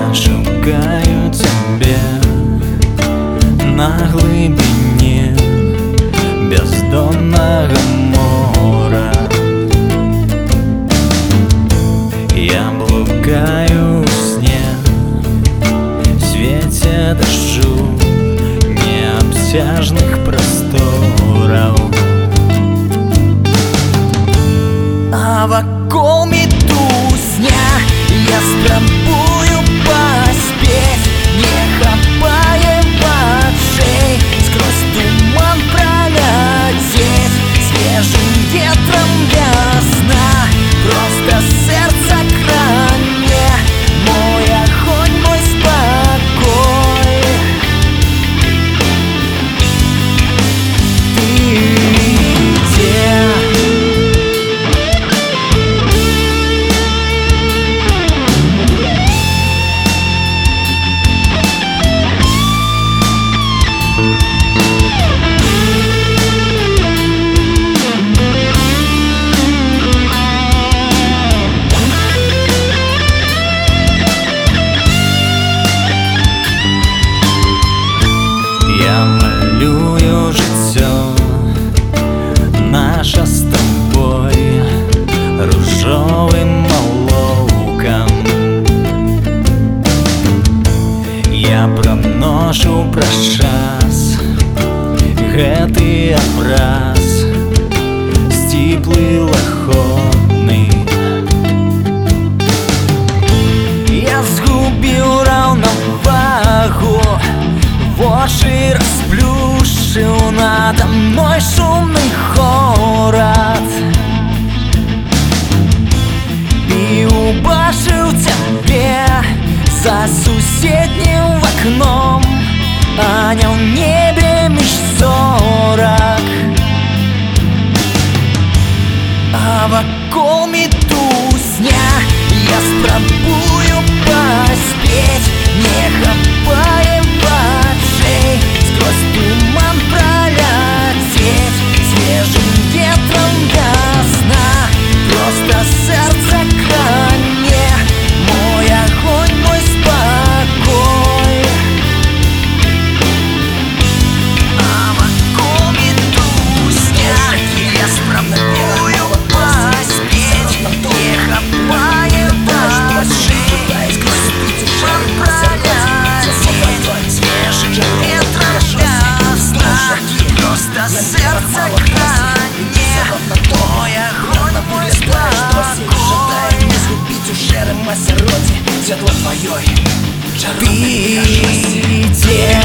предлагаю тебе На глубине бездонного мора. Я блукаю в сне В свете дождю Необсяжных просторов. А вокруг медузня Я с тобою проношу праз час гэты абраз сціплы лагодны Я згубіў раўнавагу Вочы расплюшыў надо мной шумны Вакол медузня Я спрабую паспець Не хапаем сердце грани Мой огонь, мой спокой Не сгубить ущерб Масероти Светло твоей жаровной Питер